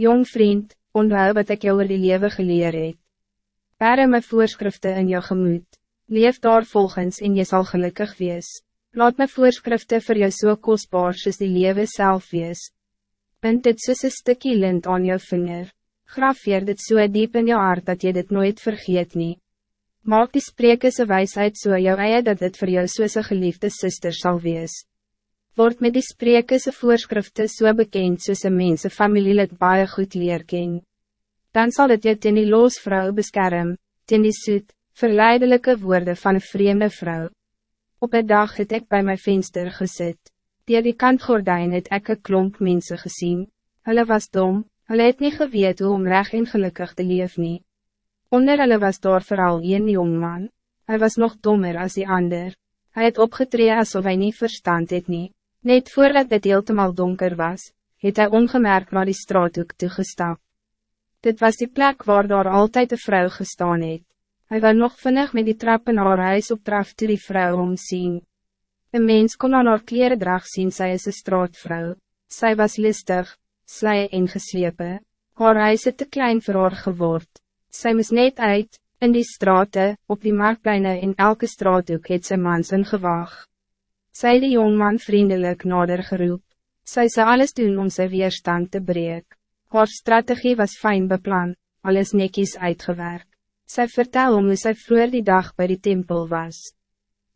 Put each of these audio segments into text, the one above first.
Jong vriend, onthou wat ik jou oor die lewe geleer het. Bere my voorskrifte in jou gemoed. Leef daar volgens en je zal gelukkig wees. Laat my voorskrifte voor jou so kostbaar soos die lewe self wees. Bind dit soos een stukje lint aan jou vinger. Grafeer dit so diep in jou hart dat je dit nooit vergeet nie. Maak die sprekese wijsheid so jou eie dat dit voor jou soos een geliefde sister zal wees word met die sprekese voorschriften so bekend soos een mense familielid baie goed leer ken. Dan zal het je ten die loosvrou beskerm, ten die soet, verleidelijke woorden van een vreemde vrouw. Op een dag het ik bij mijn venster gezet. Die die kantgordijn het ek een klomp mense gezien. Hulle was dom, hulle het niet geweet hoe om recht en gelukkig te leef nie. Onder hulle was daar vooral een jongman. Hij was nog dommer als die ander. Hij het opgetreden alsof hij niet verstand het niet. Net voordat dit heeltemal donker was, het hij ongemerkt naar die straathoek toegestap. Dit was die plek waar daar altijd een vrouw gestaan het. Hij was nog vinnig met die trappen naar huis op traf toe die vrouw omzien. Een mens kon aan haar kleren draag zien, zij is een straatvrouw. Zij was listig, sly en geslepen. Haar huis het te klein voor haar geword. Zij moest net uit, in die straten, op die marktpleinen in elke straathoek het sy mans ingewaag. Sy die jongman vriendelijk nader geroep. Sy zou alles doen om zijn weerstand te breek. Haar strategie was fijn beplan, alles netjies uitgewerkt. Sy vertel om hoe sy vroeger die dag bij die tempel was.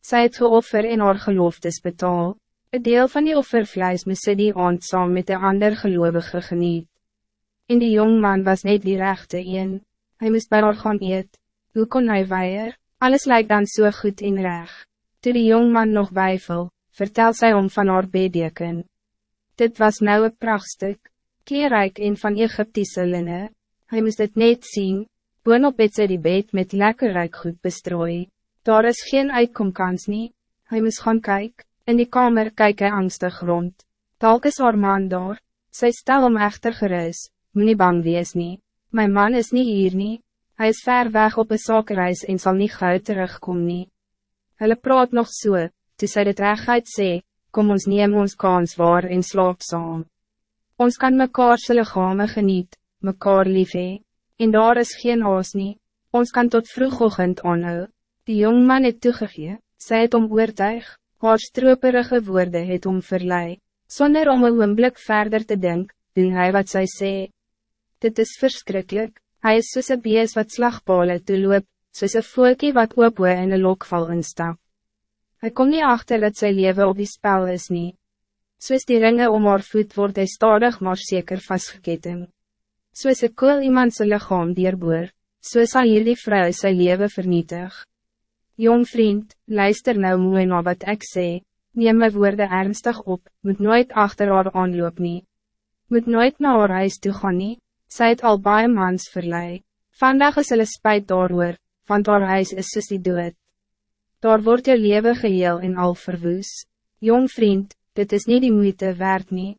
Sy het geoffer en haar geloftes betaal. Een deel van die offervleis moest sy die aand saam met de ander gelovige geniet. En die jongman was net die rechte een. Hij moest bij haar gaan eet. Hoe kon hij weier? Alles lijkt dan zo so goed in recht. Toe die jongman nog wijfel, vertel sy om van haar bedeken. Dit was nou een prachtstuk, kleerrijk en van Egyptische linne. Hij moest het net zien, boonop het sy die bed met lekker rijk goed bestrooi. Daar is geen uitkomkans nie, hy moest gaan kyk, in die kamer kyk hy angstig rond. Talk is haar man daar, sy stel om echter gerus, moet nie bang wees nie, my man is niet hier nie, hy is ver weg op een zakenreis en zal niet gauw terugkom nie. Hulle praat nog so, toe sy dit reguit sê, kom ons neem ons kans waar en slaap saam. Ons kan mekaar sy lichame geniet, mekaar lief hee, en daar is geen haas nie, ons kan tot vroegochtend aanhou. Die jongman het toegegee, sy het om oortuig, haar stroperige woorde het om verlei, zonder om een oomblik verder te denken, doen hij wat zij sê. Dit is verschrikkelijk, hij is soos een bees wat slagpale toe loop, soos een voelkie wat oopwe in een lokval instap. Hij komt niet achter dat zijn leven op die spel is niet. Soos die ringe om haar voet word hy stadig maar zeker vastgeketen. Soos een koel iemand sy lichaam dierboer, so sal hier die vrou sy leven vernietig. Jong vriend, luister nou mooi na wat ik sê, neem my woorde ernstig op, moet nooit achter haar aanloop nie. Moet nooit naar haar huis toe gaan nie, sy het al baie mans verlei. Vandaag is hulle spijt daaroor, want haar huis is soos die dood. Daar wordt je leven geheel en al verwoes. Jong vriend, dit is niet die moeite waard niet.